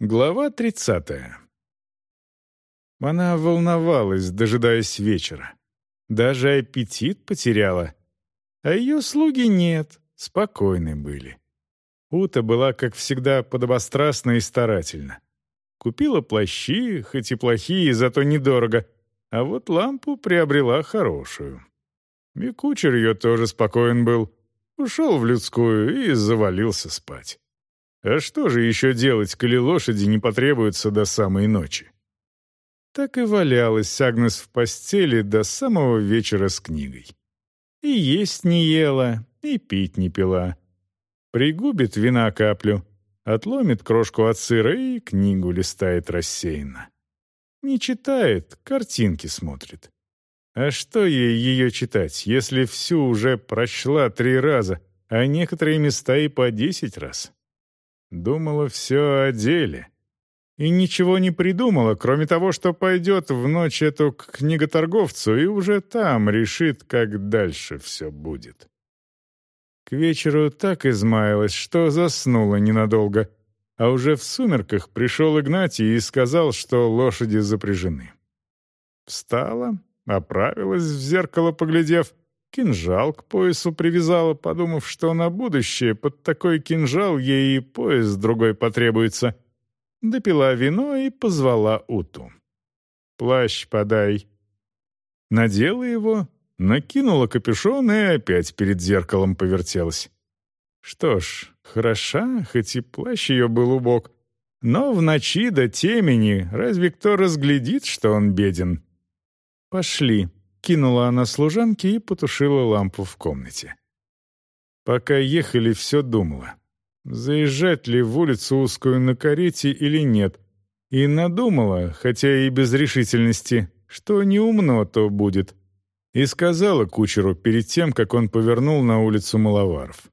Глава тридцатая. Она волновалась, дожидаясь вечера. Даже аппетит потеряла. А ее слуги нет, спокойны были. Ута была, как всегда, подобострастна и старательна. Купила плащи, хоть и плохие, зато недорого, а вот лампу приобрела хорошую. И кучер ее тоже спокоен был. Ушел в людскую и завалился спать. А что же еще делать, коли лошади не потребуются до самой ночи? Так и валялась Агнес в постели до самого вечера с книгой. И есть не ела, и пить не пила. Пригубит вина каплю, отломит крошку от сыра и книгу листает рассеянно. Не читает, картинки смотрит. А что ей ее читать, если всю уже прочла три раза, а некоторые места и по десять раз? Думала все о деле. И ничего не придумала, кроме того, что пойдет в ночь эту к книготорговцу и уже там решит, как дальше все будет. К вечеру так измаялась, что заснула ненадолго, а уже в сумерках пришел Игнатий и сказал, что лошади запряжены. Встала, оправилась в зеркало, поглядев — Кинжал к поясу привязала, подумав, что на будущее под такой кинжал ей и пояс другой потребуется. Допила вино и позвала Уту. «Плащ подай». Надела его, накинула капюшон и опять перед зеркалом повертелась. Что ж, хороша, хоть и плащ ее был убог, но в ночи до темени разве кто разглядит, что он беден? «Пошли», Кинула она служанке и потушила лампу в комнате. Пока ехали, все думала. Заезжать ли в улицу узкую на карете или нет. И надумала, хотя и без решительности, что не умно то будет. И сказала кучеру перед тем, как он повернул на улицу Маловаров.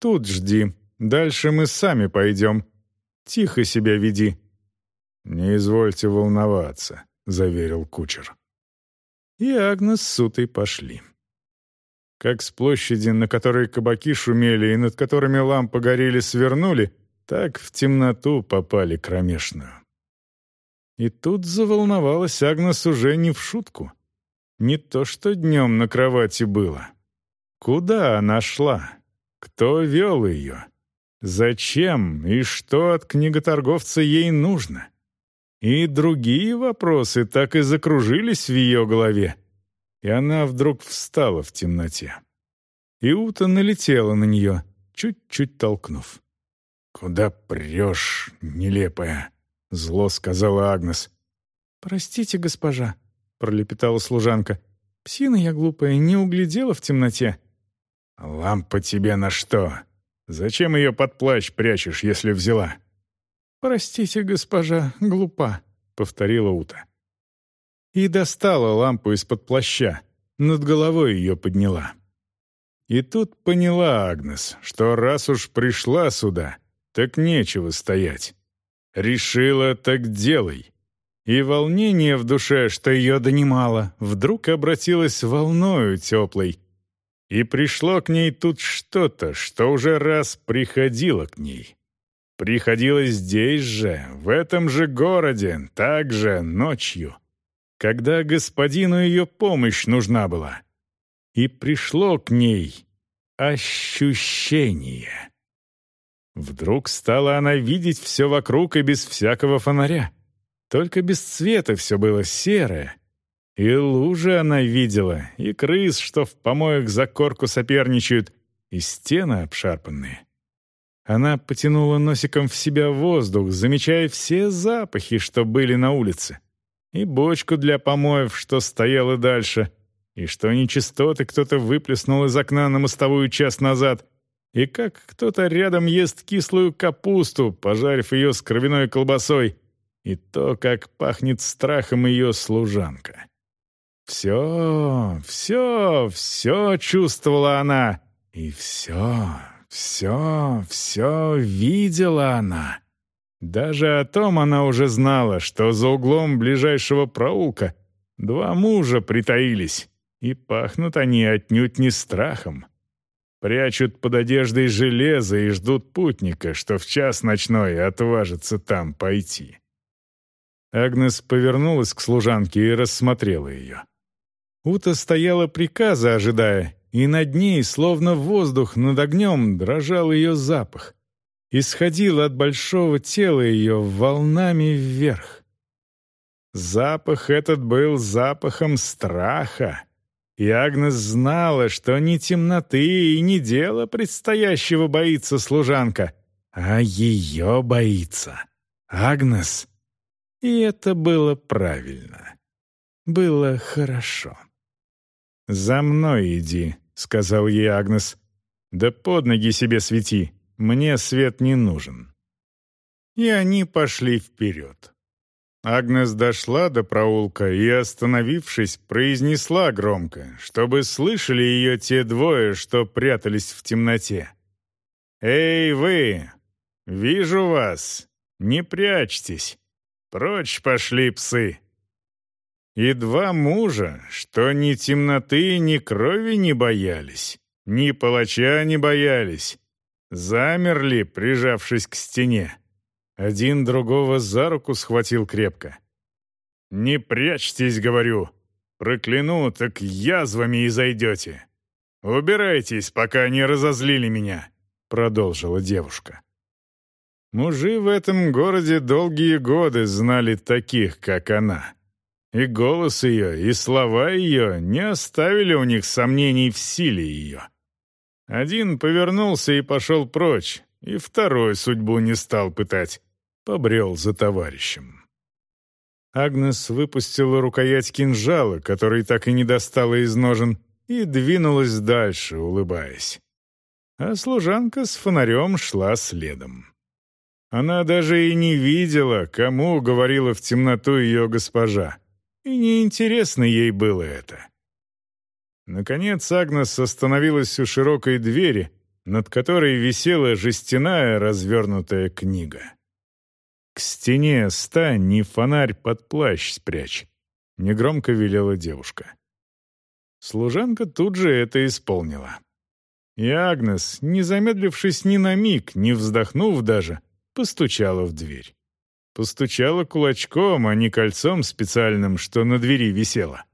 «Тут жди. Дальше мы сами пойдем. Тихо себя веди». «Не извольте волноваться», — заверил кучер и Агнес с Сутой пошли. Как с площади, на которой кабаки шумели и над которыми лампы горели, свернули, так в темноту попали кромешную. И тут заволновалась Агнес уже не в шутку. Не то что днем на кровати было. Куда она шла? Кто вел ее? Зачем и что от книготорговца ей нужно? И другие вопросы так и закружились в ее голове. И она вдруг встала в темноте. Иута налетела на нее, чуть-чуть толкнув. «Куда прешь, нелепая?» — зло сказала Агнес. «Простите, госпожа», — пролепетала служанка. «Псина я глупая, не углядела в темноте». «Лампа тебе на что? Зачем ее под плащ прячешь, если взяла?» «Простите, госпожа, глупа», — повторила Ута. И достала лампу из-под плаща, над головой ее подняла. И тут поняла Агнес, что раз уж пришла сюда, так нечего стоять. Решила, так делай. И волнение в душе, что ее донимало, вдруг обратилось волною теплой. И пришло к ней тут что-то, что уже раз приходило к ней. Приходилось здесь же, в этом же городе, также ночью, когда господину ее помощь нужна была. И пришло к ней ощущение. Вдруг стала она видеть все вокруг и без всякого фонаря. Только без цвета все было серое. И лужи она видела, и крыс, что в помоях за корку соперничают, и стены обшарпанные. Она потянула носиком в себя воздух, замечая все запахи, что были на улице. И бочку для помоев, что стояла дальше, и что нечистоты кто-то выплеснул из окна на мостовую час назад, и как кто-то рядом ест кислую капусту, пожарив ее с кровяной колбасой, и то, как пахнет страхом ее служанка. Все, все, все чувствовала она, и все, все, все видела она. Даже о том она уже знала, что за углом ближайшего проулка два мужа притаились, и пахнут они отнюдь не страхом. Прячут под одеждой железо и ждут путника, что в час ночной отважится там пойти. Агнес повернулась к служанке и рассмотрела ее. Ута стояла приказа, ожидая, и над ней, словно воздух над огнем, дрожал ее запах. Исходил от большого тела ее волнами вверх. Запах этот был запахом страха, и Агнес знала, что ни темноты и ни дела предстоящего боится служанка, а ее боится. Агнес. И это было правильно. Было хорошо. «За мной иди», — сказал ей Агнес. «Да под ноги себе свети, мне свет не нужен». И они пошли вперед. Агнес дошла до проулка и, остановившись, произнесла громко, чтобы слышали ее те двое, что прятались в темноте. «Эй, вы! Вижу вас! Не прячьтесь! Прочь пошли псы!» И два мужа, что ни темноты, ни крови не боялись, ни палача не боялись, замерли, прижавшись к стене. Один другого за руку схватил крепко. «Не прячьтесь, — говорю, — прокляну, так язвами и зайдете. Убирайтесь, пока не разозлили меня», — продолжила девушка. Мужи в этом городе долгие годы знали таких, как она. И голос ее, и слова ее не оставили у них сомнений в силе ее. Один повернулся и пошел прочь, и второй судьбу не стал пытать побрел за товарищем. Агнес выпустила рукоять кинжала, который так и не достала из ножен, и двинулась дальше, улыбаясь. А служанка с фонарем шла следом. Она даже и не видела, кому говорила в темноту ее госпожа, и неинтересно ей было это. Наконец Агнес остановилась у широкой двери, над которой висела жестяная развернутая книга. «К стене стань, не фонарь под плащ спрячь», — негромко велела девушка. Служанка тут же это исполнила. И Агнес, не замедлившись ни на миг, не вздохнув даже, постучала в дверь. Постучала кулачком, а не кольцом специальным, что на двери висело.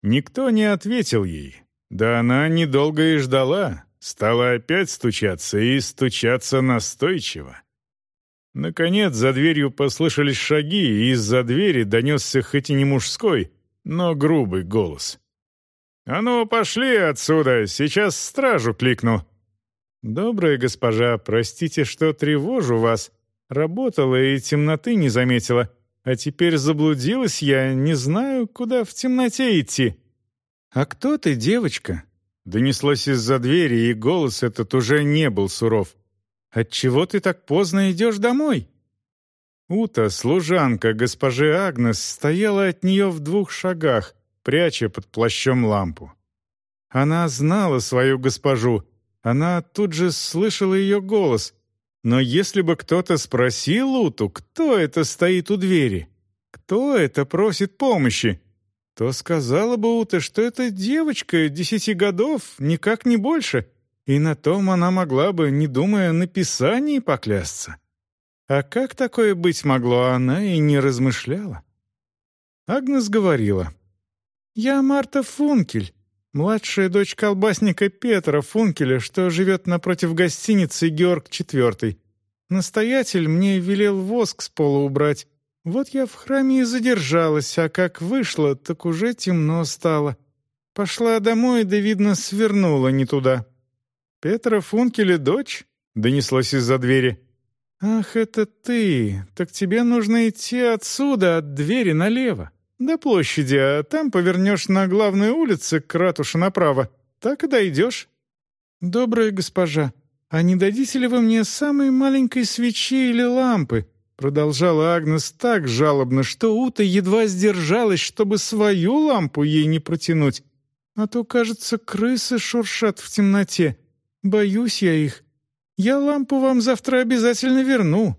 Никто не ответил ей. Да она недолго и ждала, стала опять стучаться и стучаться настойчиво. Наконец за дверью послышались шаги, и из-за двери донесся хоть и не мужской, но грубый голос. «А ну, пошли отсюда, сейчас стражу кликну». «Добрая госпожа, простите, что тревожу вас. Работала и темноты не заметила, а теперь заблудилась я, не знаю, куда в темноте идти». «А кто ты, девочка?» Донеслось из-за двери, и голос этот уже не был суров. Отчего ты так поздно идешь домой?» Ута, служанка госпожи Агнес, стояла от нее в двух шагах, пряча под плащом лампу. Она знала свою госпожу, она тут же слышала ее голос. Но если бы кто-то спросил Уту, кто это стоит у двери, кто это просит помощи, то сказала бы Ута, что это девочка десяти годов, никак не больше — и на том она могла бы, не думая, на Писании поклясться. А как такое быть могло, она и не размышляла. Агнес говорила, «Я Марта Функель, младшая дочь колбасника Петра Функеля, что живет напротив гостиницы Георг IV. Настоятель мне велел воск с пола убрать. Вот я в храме и задержалась, а как вышла, так уже темно стало. Пошла домой, да, видно, свернула не туда». «Петра Функеля дочь?» — донеслось из-за двери. «Ах, это ты! Так тебе нужно идти отсюда, от двери налево, до площади, а там повернешь на главную улицу к ратуше направо. Так и дойдешь». «Добрая госпожа, а не дадите ли вы мне самой маленькой свечи или лампы?» Продолжала Агнес так жалобно, что Ута едва сдержалась, чтобы свою лампу ей не протянуть. А то, кажется, крысы шуршат в темноте. Боюсь я их. Я лампу вам завтра обязательно верну».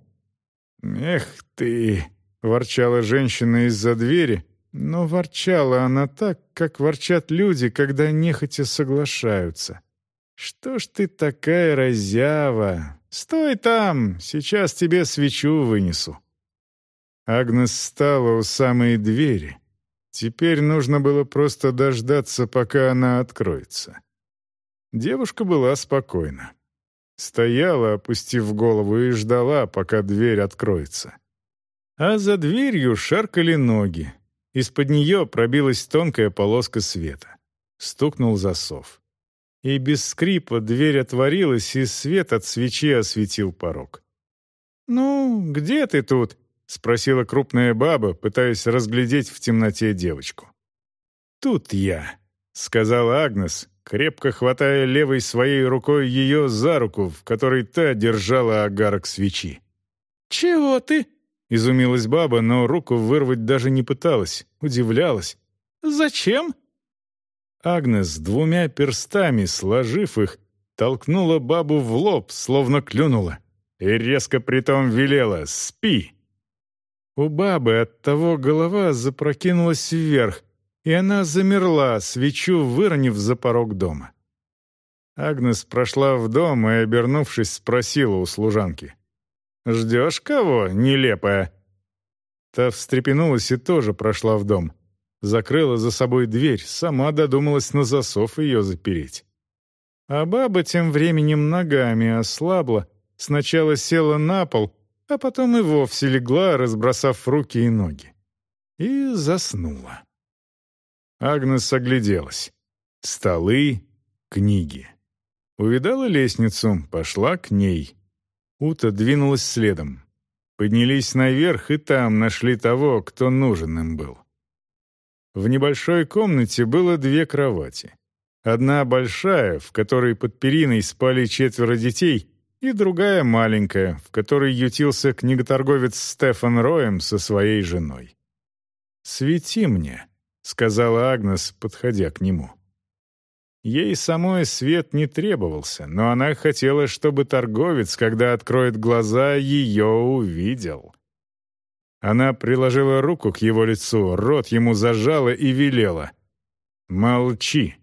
«Эх ты!» — ворчала женщина из-за двери, но ворчала она так, как ворчат люди, когда нехотя соглашаются. «Что ж ты такая разява? Стой там, сейчас тебе свечу вынесу». Агнес стала у самой двери. Теперь нужно было просто дождаться, пока она откроется. Девушка была спокойна. Стояла, опустив голову, и ждала, пока дверь откроется. А за дверью шаркали ноги. Из-под нее пробилась тонкая полоска света. Стукнул засов. И без скрипа дверь отворилась, и свет от свечи осветил порог. «Ну, где ты тут?» — спросила крупная баба, пытаясь разглядеть в темноте девочку. «Тут я», — сказала Агнес, крепко хватая левой своей рукой ее за руку, в которой та держала огарок свечи. «Чего ты?» — изумилась баба, но руку вырвать даже не пыталась, удивлялась. «Зачем?» Агнес двумя перстами, сложив их, толкнула бабу в лоб, словно клюнула, и резко притом велела «Спи!». У бабы от того голова запрокинулась вверх, и она замерла, свечу выронив за порог дома. Агнес прошла в дом и, обернувшись, спросила у служанки. «Ждешь кого, нелепая?» Та встрепенулась и тоже прошла в дом. Закрыла за собой дверь, сама додумалась на засов ее запереть. А баба тем временем ногами ослабла, сначала села на пол, а потом и вовсе легла, разбросав руки и ноги. И заснула. Агнес огляделась. Столы, книги. Увидала лестницу, пошла к ней. Ута двинулась следом. Поднялись наверх и там нашли того, кто нужен им был. В небольшой комнате было две кровати. Одна большая, в которой под периной спали четверо детей, и другая маленькая, в которой ютился книготорговец Стефан Роем со своей женой. «Свети мне», — сказала Агнес, подходя к нему. Ей самой свет не требовался, но она хотела, чтобы торговец, когда откроет глаза, ее увидел. Она приложила руку к его лицу, рот ему зажала и велела «Молчи!»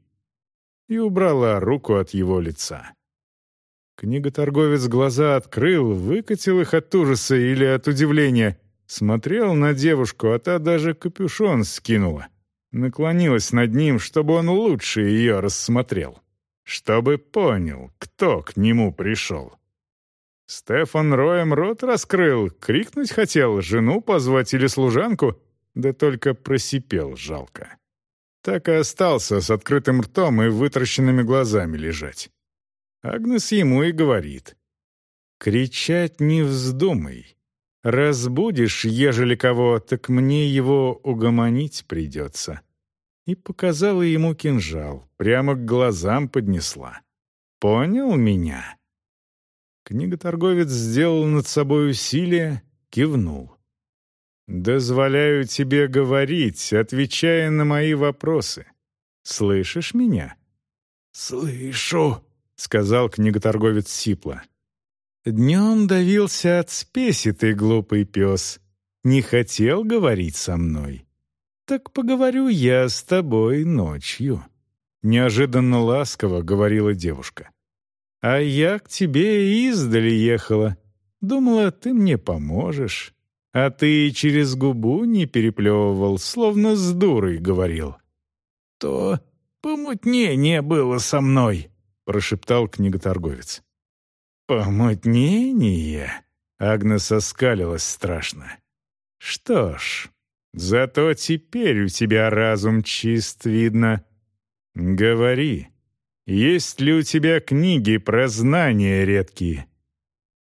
и убрала руку от его лица. Книготорговец глаза открыл, выкатил их от ужаса или от удивления, смотрел на девушку, а та даже капюшон скинула наклонилась над ним, чтобы он лучше ее рассмотрел, чтобы понял, кто к нему пришел. Стефан роем рот раскрыл, крикнуть хотел, жену позвать или служанку, да только просипел жалко. Так и остался с открытым ртом и вытращенными глазами лежать. Агнес ему и говорит. «Кричать не вздумай. Разбудишь, ежели кого, так мне его угомонить придется». И показала ему кинжал, прямо к глазам поднесла. «Понял меня?» Книготорговец сделал над собой усилие, кивнул. «Дозволяю тебе говорить, отвечая на мои вопросы. Слышишь меня?» «Слышу», — сказал книготорговец сипло. Днем давился от спеси ты, глупый пес. Не хотел говорить со мной. Так поговорю я с тобой ночью. Неожиданно ласково говорила девушка. А я к тебе издали ехала. Думала, ты мне поможешь. А ты через губу не переплевывал, словно с дурой говорил. То помутнение было со мной, прошептал книготорговец. «Помутнение?» — Агнес оскалилась страшно. «Что ж, зато теперь у тебя разум чист, видно. Говори, есть ли у тебя книги про знания редкие?»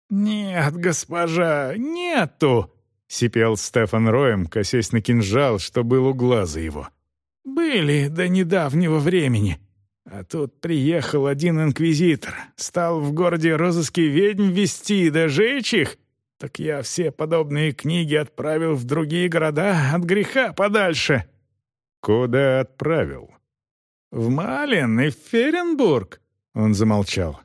«Нет, госпожа, нету!» — сипел Стефан Роем, косясь на кинжал, что был у глаза его. «Были до недавнего времени. А тут приехал один инквизитор, стал в городе розыски ведьм вести да жечь их. Так я все подобные книги отправил в другие города от греха подальше». «Куда отправил?» «В Малин и в Ференбург», — он замолчал.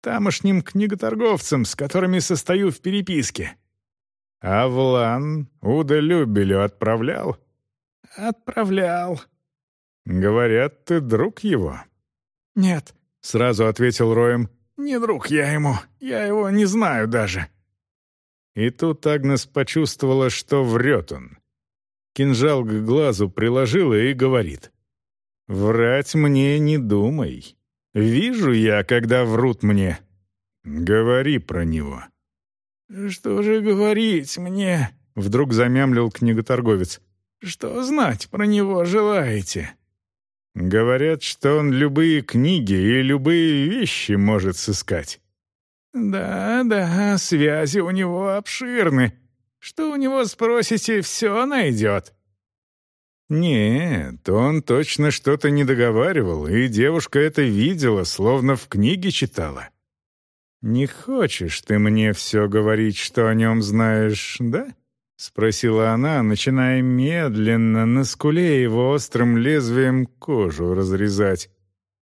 «Тамошним книготорговцам, с которыми состою в переписке». «А в Лан Уда Любелю отправлял?» «Отправлял». «Говорят, ты друг его». «Нет, Сразу ответил Роем. «Не друг я ему, я его не знаю даже». И тут Агнес почувствовала, что врет он. Кинжал к глазу приложила и говорит. «Врать мне не думай. Вижу я, когда врут мне. Говори про него». «Что же говорить мне?» — вдруг замямлил книготорговец. «Что знать про него желаете?» Говорят, что он любые книги и любые вещи может сыскать. Да, да, связи у него обширны. Что у него спросите, все найдет. Нет, он точно что-то не договаривал, и девушка это видела, словно в книге читала. Не хочешь ты мне все говорить, что о нем знаешь, да? — спросила она, начиная медленно на скуле его острым лезвием кожу разрезать.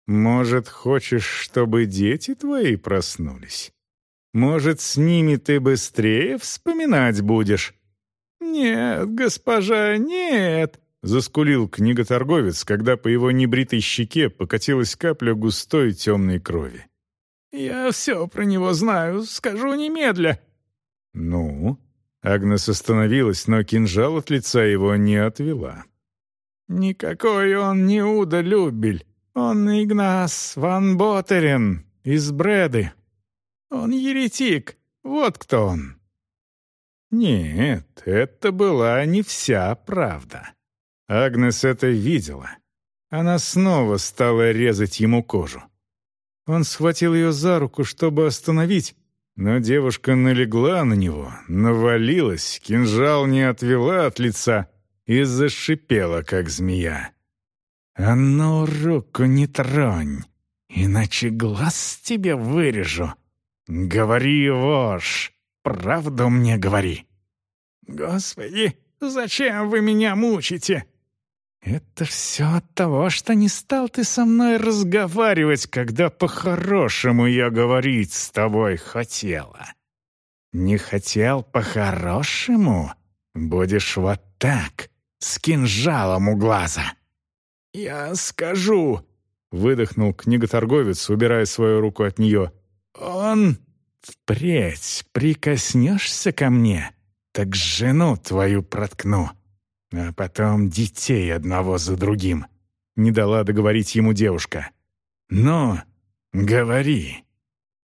«Может, хочешь, чтобы дети твои проснулись? Может, с ними ты быстрее вспоминать будешь?» «Нет, госпожа, нет!» — заскулил книготорговец, когда по его небритой щеке покатилась капля густой темной крови. «Я все про него знаю, скажу немедля». «Ну?» Агнес остановилась, но кинжал от лица его не отвела. «Никакой он не Уда Любель. Он Игнас Ван Боттерен из Бреды. Он еретик. Вот кто он». Нет, это была не вся правда. Агнес это видела. Она снова стала резать ему кожу. Он схватил ее за руку, чтобы остановить, но девушка налегла на него, навалилась, кинжал не отвела от лица и зашипела, как змея. «А ну, руку не тронь, иначе глаз тебе вырежу. Говори, вошь, правду мне говори». «Господи, зачем вы меня мучите?» «Это все от того, что не стал ты со мной разговаривать, когда по-хорошему я говорить с тобой хотела. Не хотел по-хорошему? Будешь вот так, с кинжалом у глаза». «Я скажу», — выдохнул книготорговец, убирая свою руку от нее. «Он...» «Впредь прикоснешься ко мне, так жену твою проткну» а потом детей одного за другим. Не дала договорить ему девушка. «Ну, говори».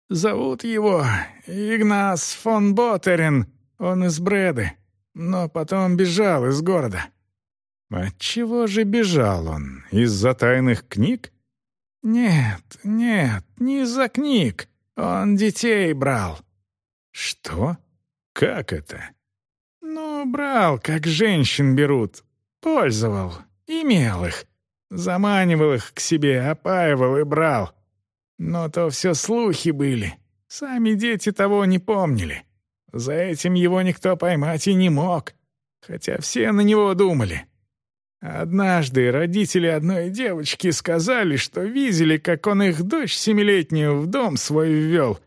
«Зовут его Игнас фон Боттерен. Он из Бреды, но потом бежал из города». «Отчего же бежал он? Из-за тайных книг?» «Нет, нет, не из-за книг. Он детей брал». «Что? Как это?» «Ну, брал, как женщин берут. Пользовал. Имел их. Заманивал их к себе, опаивал и брал. Но то все слухи были. Сами дети того не помнили. За этим его никто поймать и не мог. Хотя все на него думали. Однажды родители одной девочки сказали, что видели, как он их дочь семилетнюю в дом свой ввел —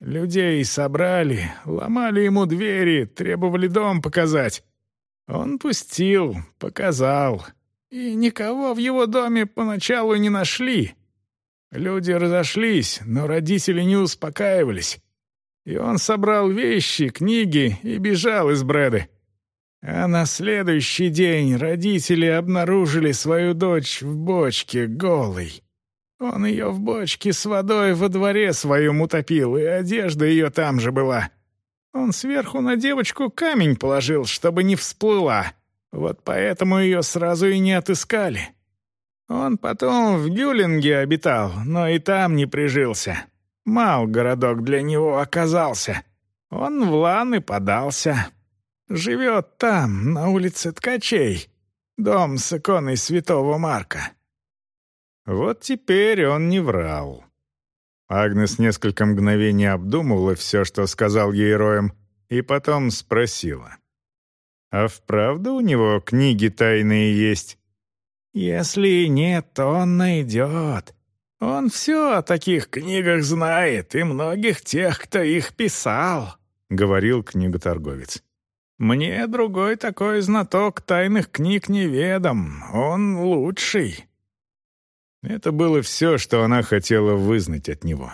Людей собрали, ломали ему двери, требовали дом показать. Он пустил, показал. И никого в его доме поначалу не нашли. Люди разошлись, но родители не успокаивались. И он собрал вещи, книги и бежал из Брэды. А на следующий день родители обнаружили свою дочь в бочке голой. Он ее в бочке с водой во дворе своем утопил, и одежда ее там же была. Он сверху на девочку камень положил, чтобы не всплыла. Вот поэтому ее сразу и не отыскали. Он потом в Гюлинге обитал, но и там не прижился. Мал городок для него оказался. Он в Лан подался. Живет там, на улице Ткачей. Дом с иконой святого Марка. Вот теперь он не врал. Агнес несколько мгновений обдумывала все, что сказал ей Роем, и потом спросила. «А вправду у него книги тайные есть?» «Если нет, то он найдет. Он все о таких книгах знает, и многих тех, кто их писал», — говорил книготорговец. «Мне другой такой знаток тайных книг неведом. Он лучший». Это было все, что она хотела вызнать от него.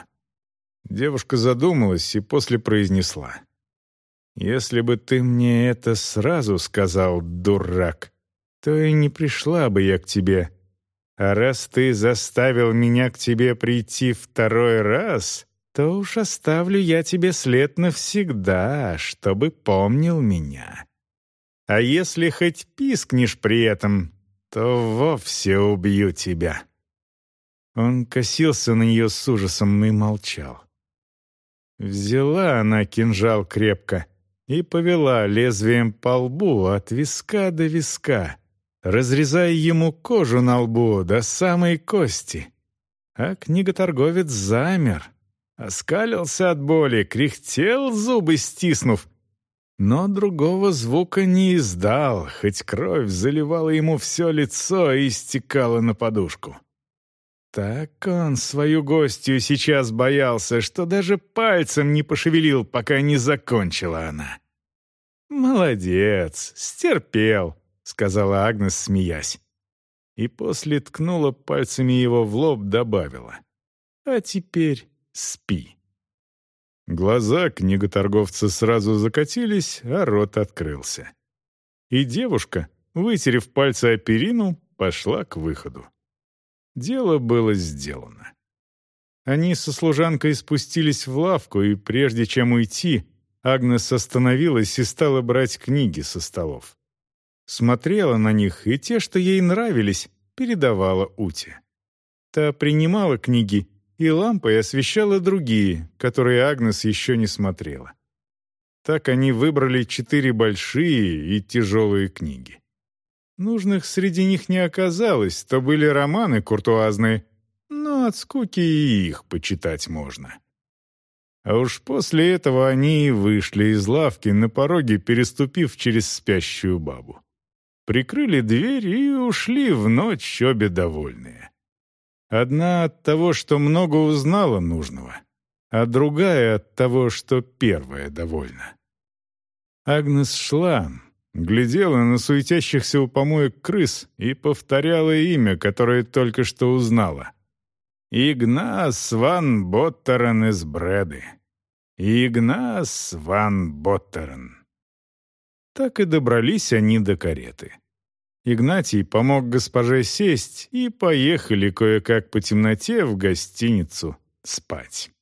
Девушка задумалась и после произнесла. «Если бы ты мне это сразу сказал, дурак, то и не пришла бы я к тебе. А раз ты заставил меня к тебе прийти второй раз, то уж оставлю я тебе след навсегда, чтобы помнил меня. А если хоть пискнешь при этом, то вовсе убью тебя». Он косился на нее с ужасом и молчал. Взяла она кинжал крепко и повела лезвием по лбу от виска до виска, разрезая ему кожу на лбу до самой кости. А книготорговец замер, оскалился от боли, кряхтел, зубы стиснув, но другого звука не издал, хоть кровь заливала ему все лицо и стекала на подушку. Так он свою гостью сейчас боялся, что даже пальцем не пошевелил, пока не закончила она. «Молодец, стерпел», — сказала Агнес, смеясь. И после ткнула пальцами его в лоб, добавила. «А теперь спи». Глаза книготорговца сразу закатились, а рот открылся. И девушка, вытерев пальцы о перину, пошла к выходу. Дело было сделано. Они со служанкой спустились в лавку, и прежде чем уйти, Агнес остановилась и стала брать книги со столов. Смотрела на них, и те, что ей нравились, передавала Уте. Та принимала книги и лампой освещала другие, которые Агнес еще не смотрела. Так они выбрали четыре большие и тяжелые книги. Нужных среди них не оказалось, то были романы куртуазные, но от скуки и их почитать можно. А уж после этого они и вышли из лавки на пороге, переступив через спящую бабу. Прикрыли дверь и ушли в ночь обе довольные. Одна от того, что много узнала нужного, а другая от того, что первая довольна. Агнес шла, глядела на суетящихся у помоек крыс и повторяла имя, которое только что узнала. Игнас ван Боттерен из Бреды. Игнас ван Боттерен. Так и добрались они до кареты. Игнатий помог госпоже сесть, и поехали кое-как по темноте в гостиницу спать.